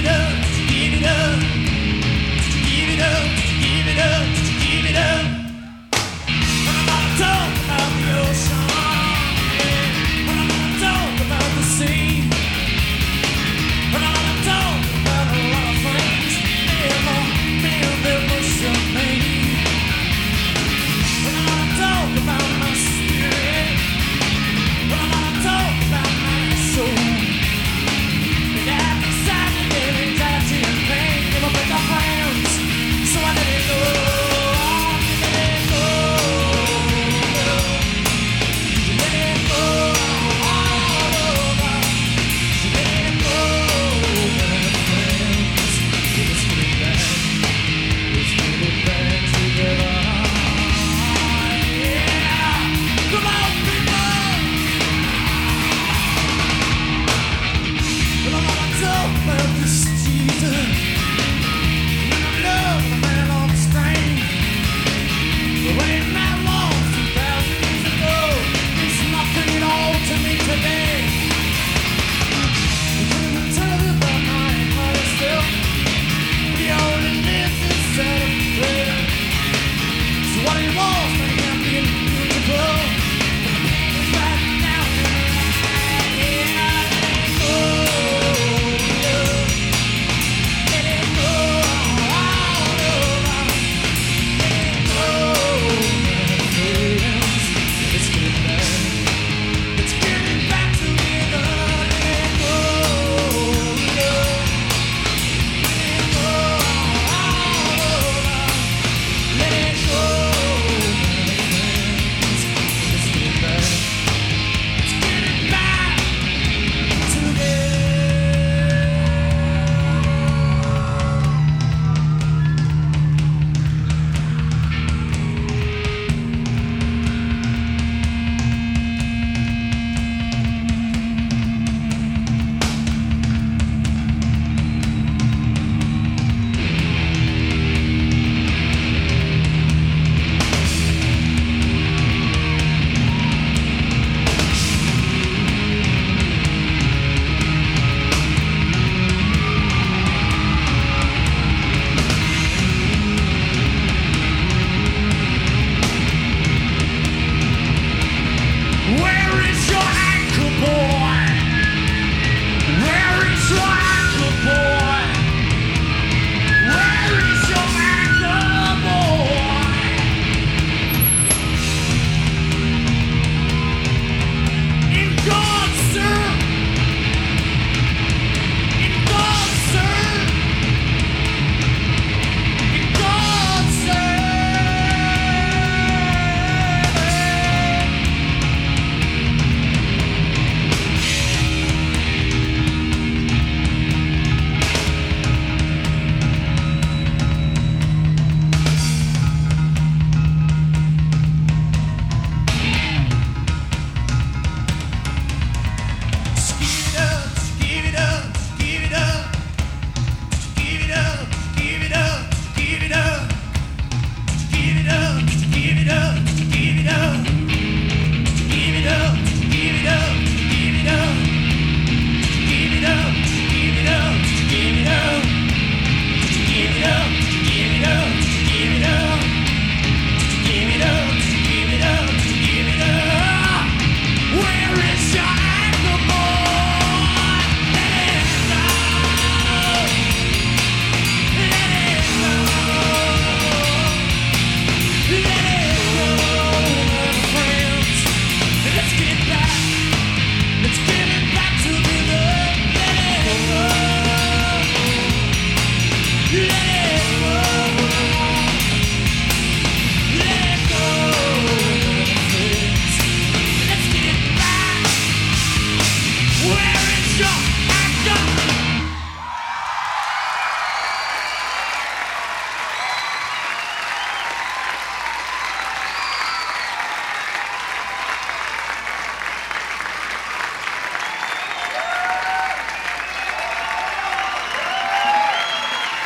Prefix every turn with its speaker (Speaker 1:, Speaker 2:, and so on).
Speaker 1: give it up, give it up, give it up.